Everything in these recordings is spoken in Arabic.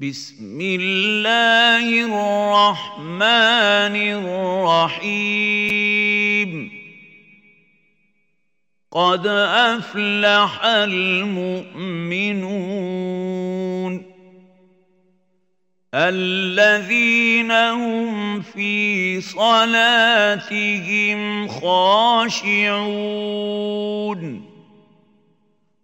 بسم الله الرحمن الرحيم. قد أفلح المؤمنون الذين هم في صلاتهم خاشعون.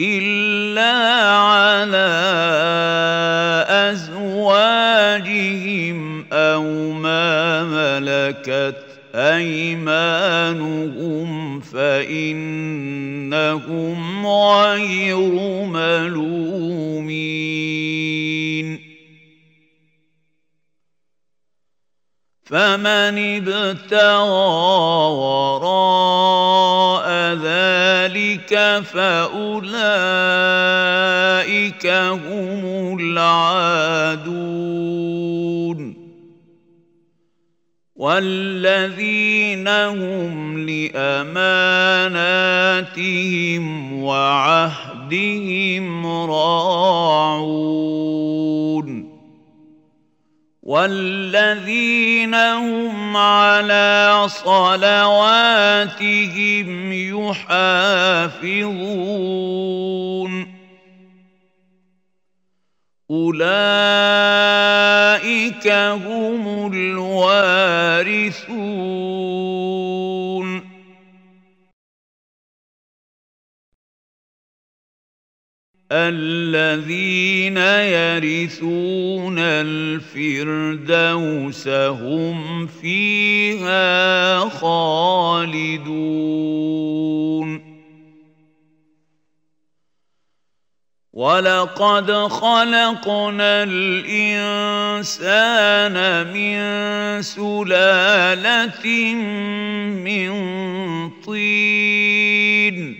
إلا على أزواجهم أو ما ملكت أيمانهم فإنهم غير ملومين فمن ابتغى وراء ذلك فأولئك هم العادون. والذين هم لأماناتهم وعهدهم راعون. والذين هم على صلواتهم يحافظون اولئك هم الوارثون الذين يرثون الفردوس هم فيها خالدون. ولقد خلقنا الانسان من سلاله من طين.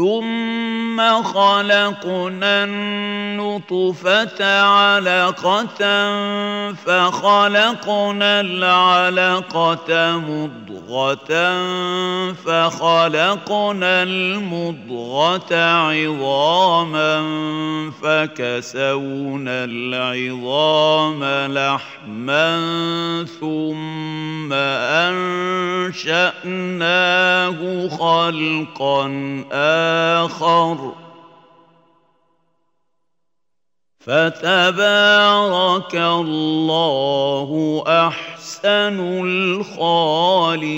ثم خلقنا النطفة علقة فخلقنا العلقة مضغة فخلقنا المضغة عظاما فكسونا العظام لحما ثم أنشأناه خلقا آخر فتبارك الله أحسن الخالقين.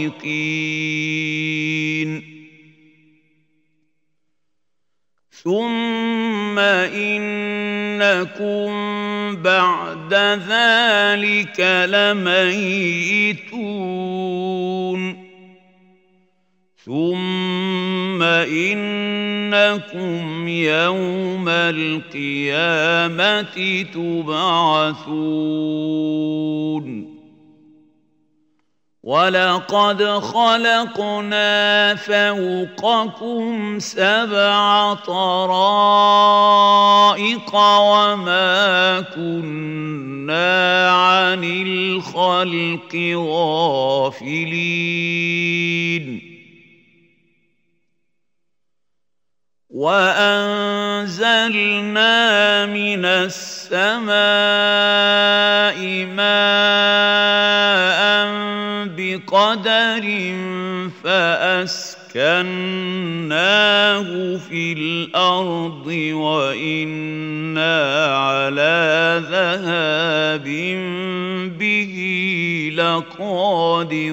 ثم إنكم بعد ذلك لميتون. ثم انكم يوم القيامه تبعثون ولقد خلقنا فوقكم سبع طرائق وما كنا عن الخلق غافلين وانزلنا من السماء ماء بقدر فاسكناه في الأرض وأنا على ذهاب به لقادرون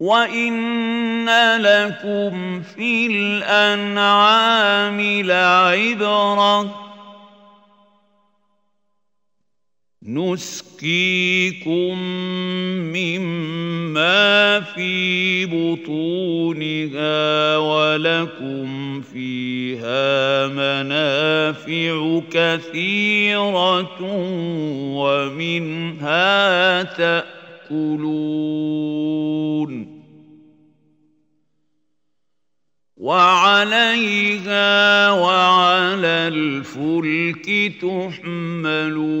وإن لكم في الأنعام لعبرة نسقيكم مما في بطونها ولكم فيها منافع كثيرة ومنها تأكلون وعليها وعلى الفلك تحملون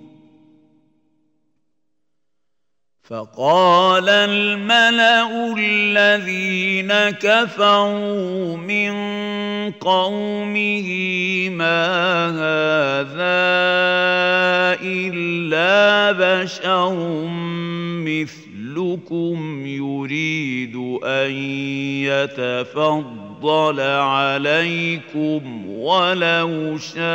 فقال الملأ الذين كفروا من قومه ما هذا إلا بشر مثلكم يريد ان يتفضل عليكم ولو شاء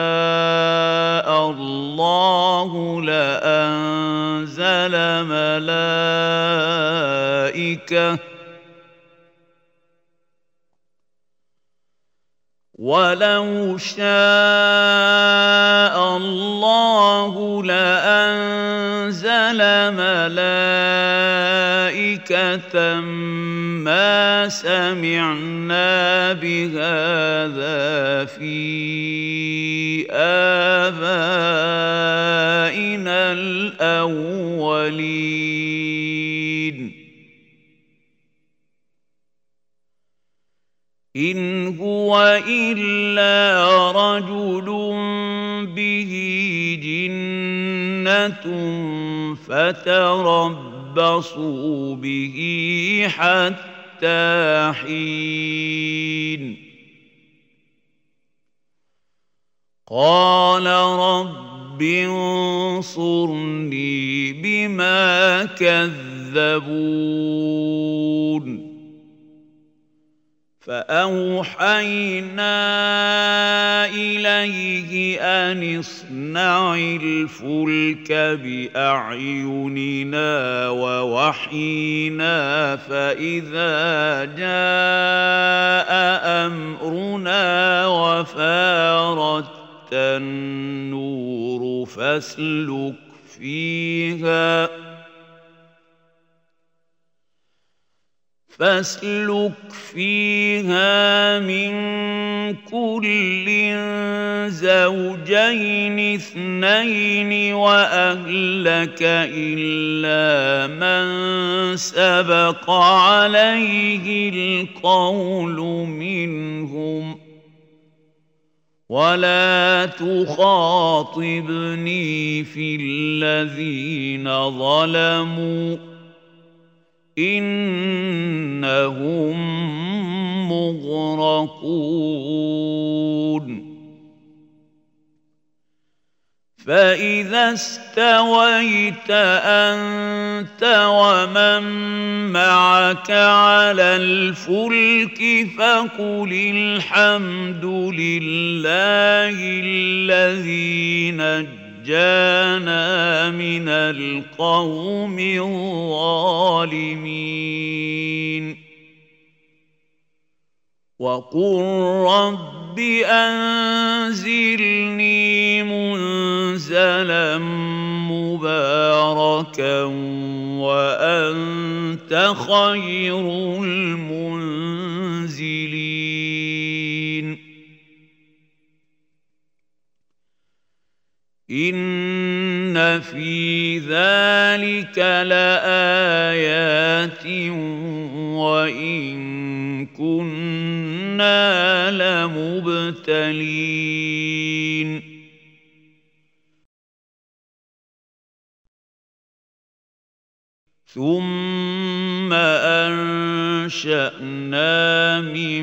الله لانزل ملائكه ولو شاء الله لانزل ملائكة ما سمعنا بهذا في آبائنا الأولين. إن هو إلا رجل جنة فتربصوا به حتى حين. قال رب انصرني بما كذبون. فأوحينا إليه أن اصنع الفلك بأعيننا ووحينا فإذا جاء أمرنا وفارت النور فاسلك فيها فاسلك فيها من كل زوجين اثنين وأهلك إلا من سبق عليه القول منهم. ولا تخاطبني في الذين ظلموا. إنهم مغرقون. فإذا استويت أنت ومن معك على الفلك فقل الحمد لله الذي نجانا من القوم الظالمين. وقل رب أنزلني منزلا مباركا وأنت خير المنزلين. إن في ذلك لآيات وإن كنا لمبتلين ثم أنشأنا من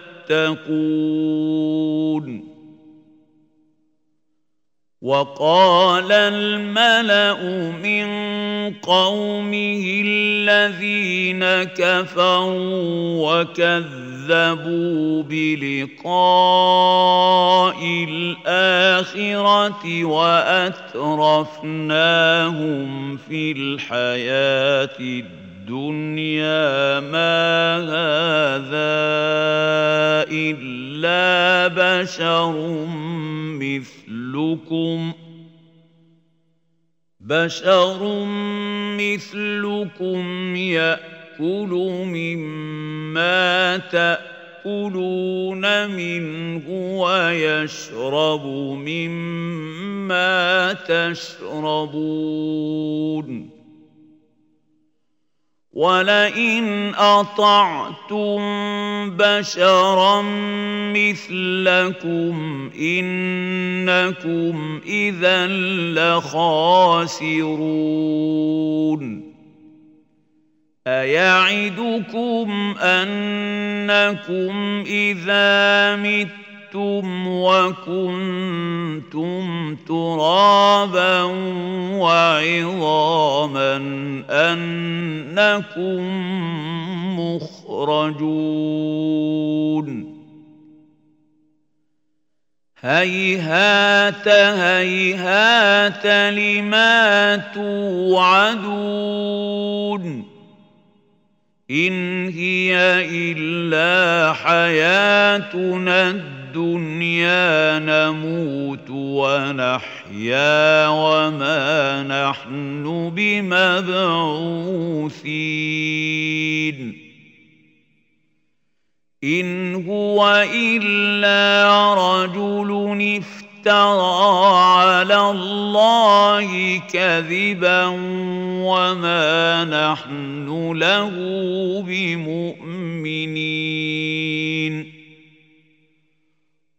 وقال الملأ من قومه الذين كفروا وكذبوا بلقاء الآخرة وأترفناهم في الحياة الدنيا. ما هذا إلا بشر مثلكم بشر مثلكم يأكل مما تأكلون منه ويشرب مما تشربون ولئن اطعتم بشرا مثلكم انكم اذا لخاسرون ايعدكم انكم اذا متم متم وكنتم ترابا وعظاما انكم مخرجون هيهات هيهات لما توعدون ان هي الا حياتنا الدنيا نموت ونحيا وما نحن بمبعوثين. إن هو إلا رجل افترى على الله كذبا وما نحن له بمؤمنين.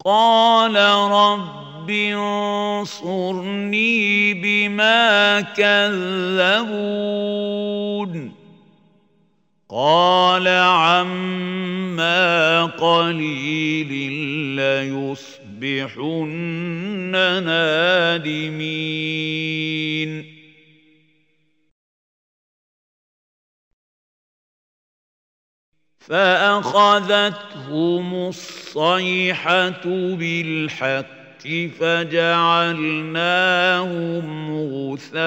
قال رب انصرني بما كذبون. قال عما قليل ليصبحن نادمين. فأخذتهم الصيحة بالحق فجعلناهم غثاء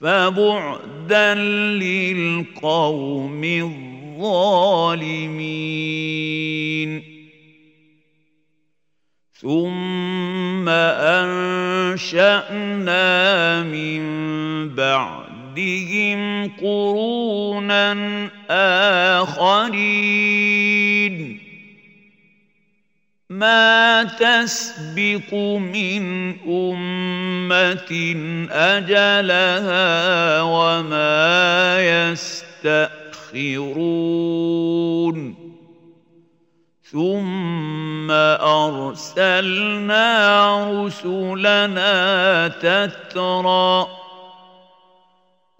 فبعدا للقوم الظالمين. ثم أنشأنا من بعد بعدهم قرونا آخرين. ما تسبق من أمة أجلها وما يستأخرون. ثم أرسلنا رسلنا تترى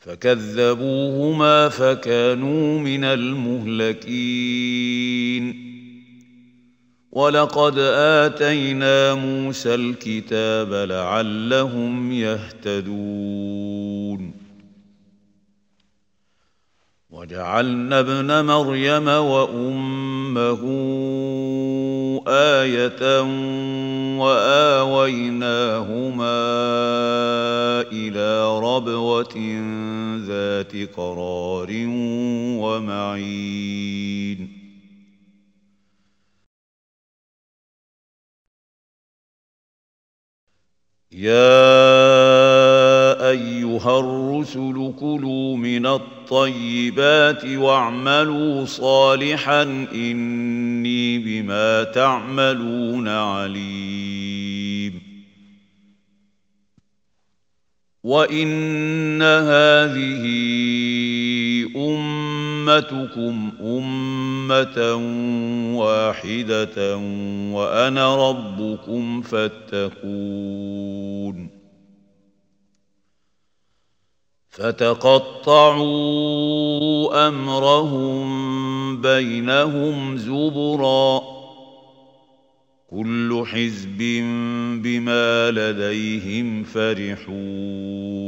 فكذبوهما فكانوا من المهلكين. ولقد آتينا موسى الكتاب لعلهم يهتدون. وجعلنا ابن مريم وأمه آية وآويناهما إلى ربوة ذات قرار ومعين. يا أيها الرسل كلوا من الطيبات واعملوا صالحا إني بما تعملون عليم. وان هذه امتكم امه واحدة وأنا ربكم فاتقون فتقطعوا امرهم بينهم زبرا كل حزب بما لديهم فرحون.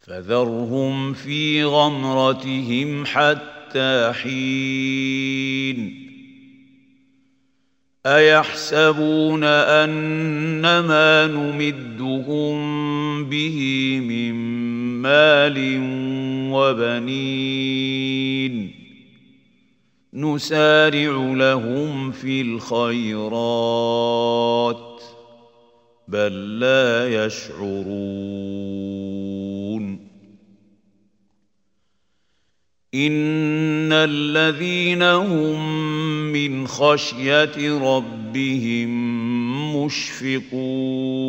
فذرهم في غمرتهم حتى حين. أيحسبون ان ما نمدهم به من مال وبنين. نسارع لهم في الخيرات بل لا يشعرون. إن الذين هم من خشية ربهم مشفقون.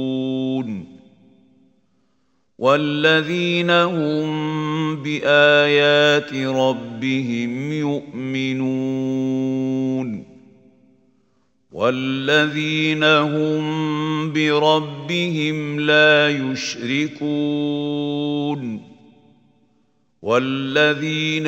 والذين هم بايات ربهم يؤمنون والذين هم بربهم لا يشركون والذين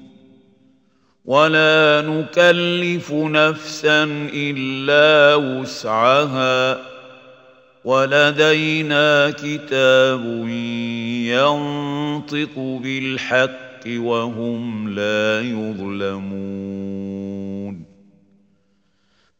ولا نكلف نفسا إلا وسعها ولدينا كتاب ينطق بالحق وهم لا يظلمون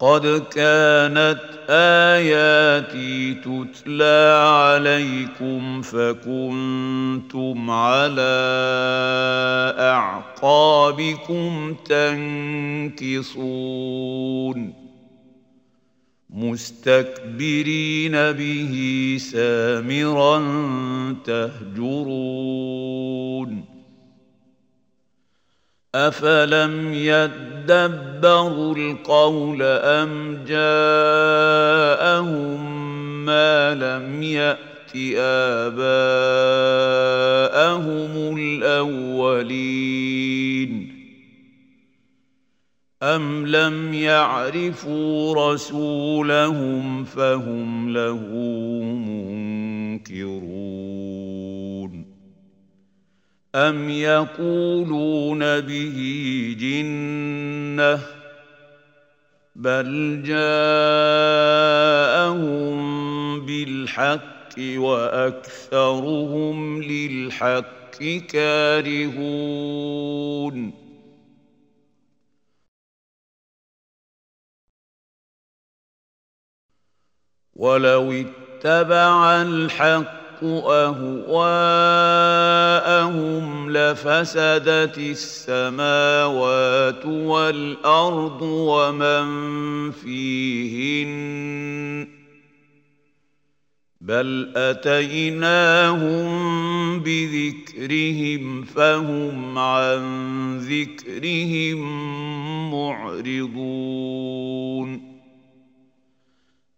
قد كانت آياتي تتلى عليكم فكنتم على أعقابكم تنكصون مستكبرين به سامرا تهجرون افلم يدبروا القول ام جاءهم ما لم يات اباءهم الاولين أم لم يعرفوا رسولهم فهم له منكرون أم يقولون به جنة بل جاءهم بالحق وأكثرهم للحق كارهون ولو اتبع الحق أهواءهم لفسدت السماوات والأرض ومن فيهن بل أتيناهم بذكرهم فهم عن ذكرهم معرضون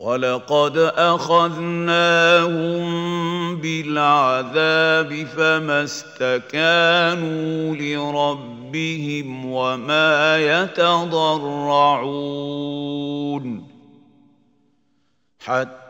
ولقد اخذناهم بالعذاب فما استكانوا لربهم وما يتضرعون حتى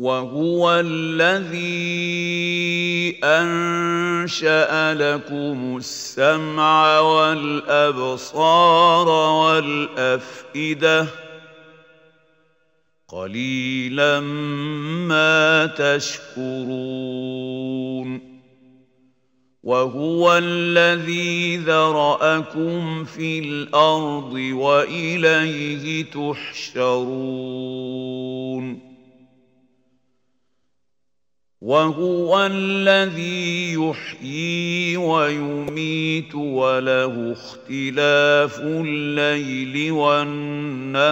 وهو الذي أنشأ لكم السمع والأبصار والأفئدة. قليلا ما تشكرون. وهو الذي ذرأكم في الأرض وإليه تحشرون. وهو الذي يحيي ويميت وله اختلاف الليل والنهار.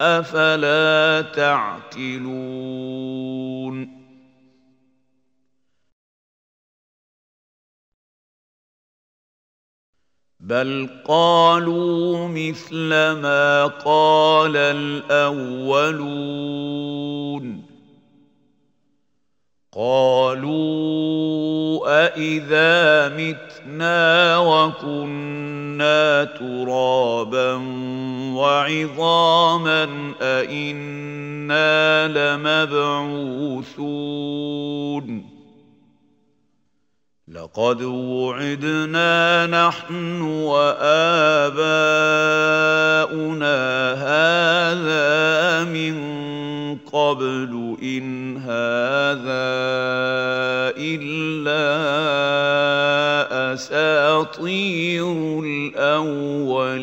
أفلا تعقلون؟ بل قالوا مثل ما قال الاولون قالوا أإذا متنا وكنا ترابا وعظاما أإنا لمبعوثون لقد وعدنا نحن وآباؤنا هذا من قبل إن هذا إلا أساطير الأولين.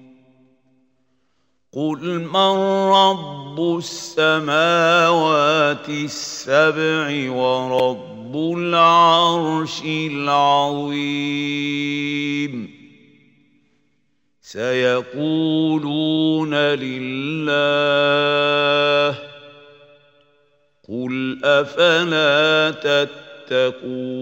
قل من رب السماوات السبع ورب العرش العظيم سيقولون لله قل افلا تتقون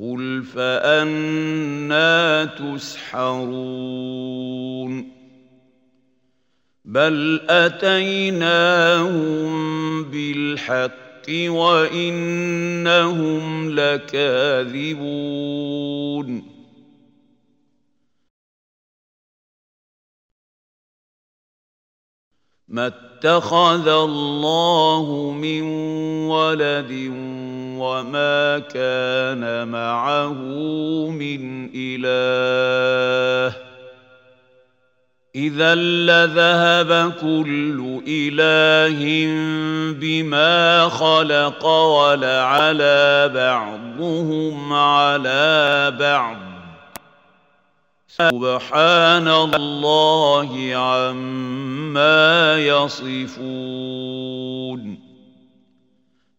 قل فأنا تسحرون بل أتيناهم بالحق وإنهم لكاذبون ما اتخذ الله من ولد وما كان معه من إله إذا لذهب كل إله بما خلق ولعلى بعضهم على بعض سبحان الله عما يصفون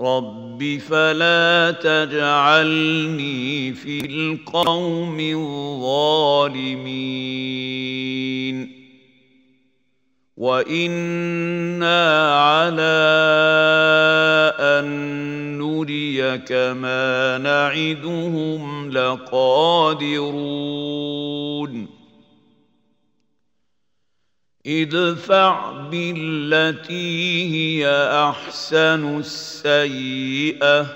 رب فلا تجعلني في القوم الظالمين وأنا على ان نريك ما نعدهم لقادرون ادفع بالتي هي أحسن السيئة.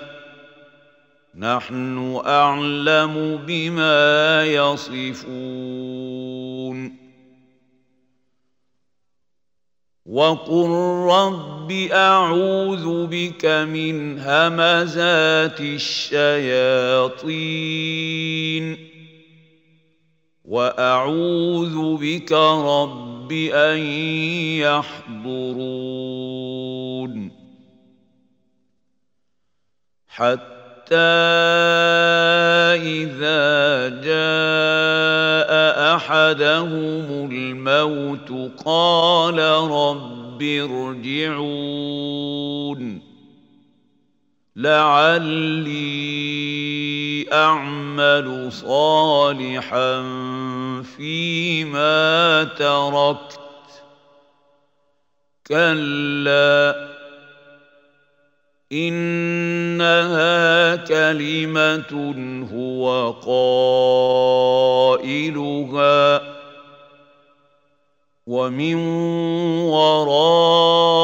نحن أعلم بما يصفون. وقل رب أعوذ بك من همزات الشياطين. وأعوذ بك رب ان يحضرون حتى اذا جاء احدهم الموت قال رب ارجعون لعلي اعمل صالحا فيما تركت كلا انها كلمه هو قائلها ومن ورائهم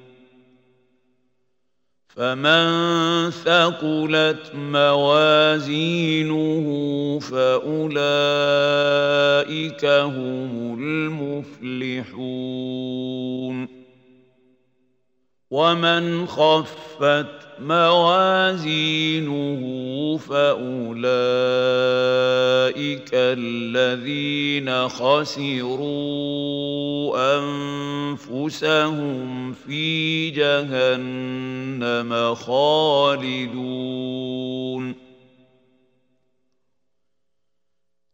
فمن ثقلت موازينه فأولئك هم المفلحون. ومن خفت موازينه فأولئك الذين خسروا أنفسهم في جهنم خالدون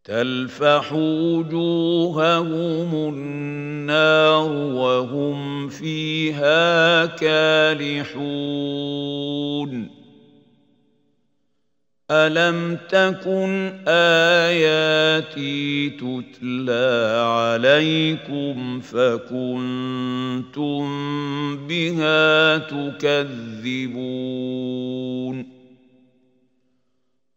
تلفح وجوههم النار وهم فيها كالحون. ألم تكن آياتي تتلى عليكم فكنتم بها تكذبون؟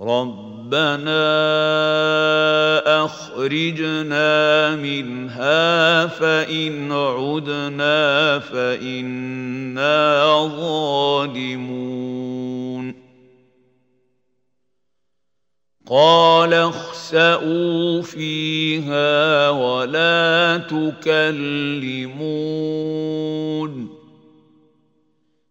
ربنا أخرجنا منها فإن عدنا فإنا ظالمون. قال اخسئوا فيها ولا تكلمون.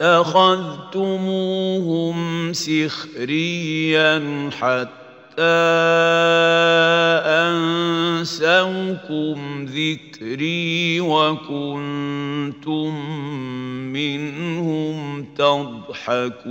فاتخذتموهم سخريا حتى أنسوكم ذكري وكنتم منهم تضحكون.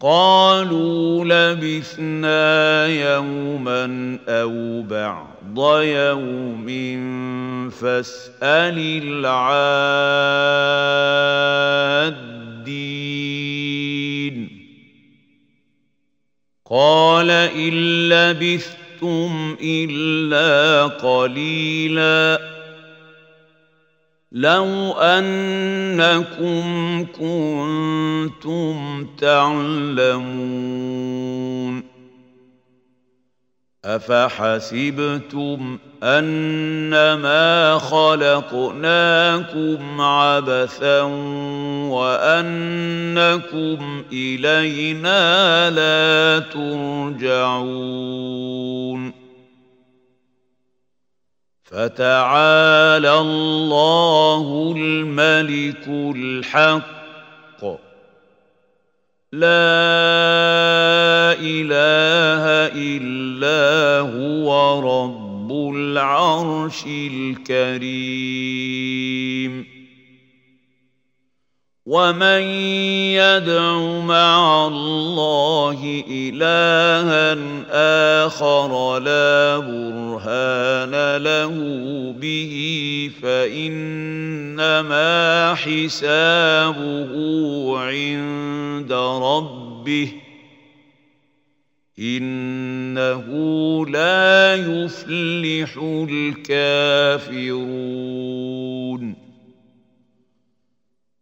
قالوا لبثنا يوما أو بعض يوم فاسأل العادين. قال إن لبثتم إلا قليلا. لو أنكم كنتم تعلمون أفحسبتم أنما خلقناكم عبثا وأنكم إلينا لا ترجعون فتعالى الله الملك الحق. لا إله إلا هو رب العرش الكريم. ومن يدع مع الله الها اخر لا برهان له به فانما حسابه عند ربه انه لا يفلح الكافرون